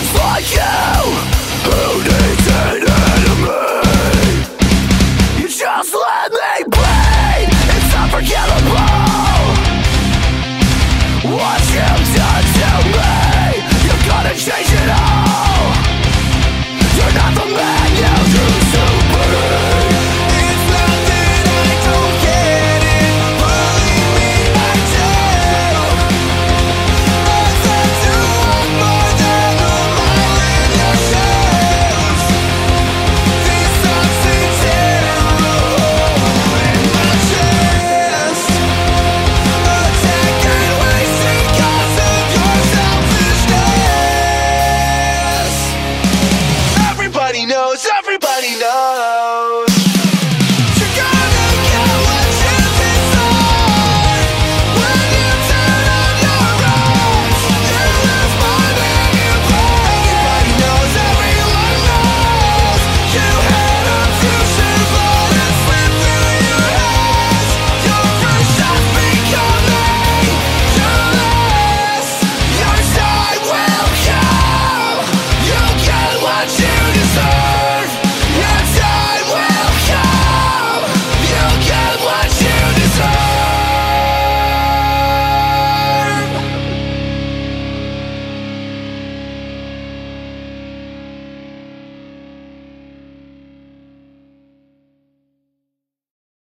for you. Who needs Everybody knows, everybody knows.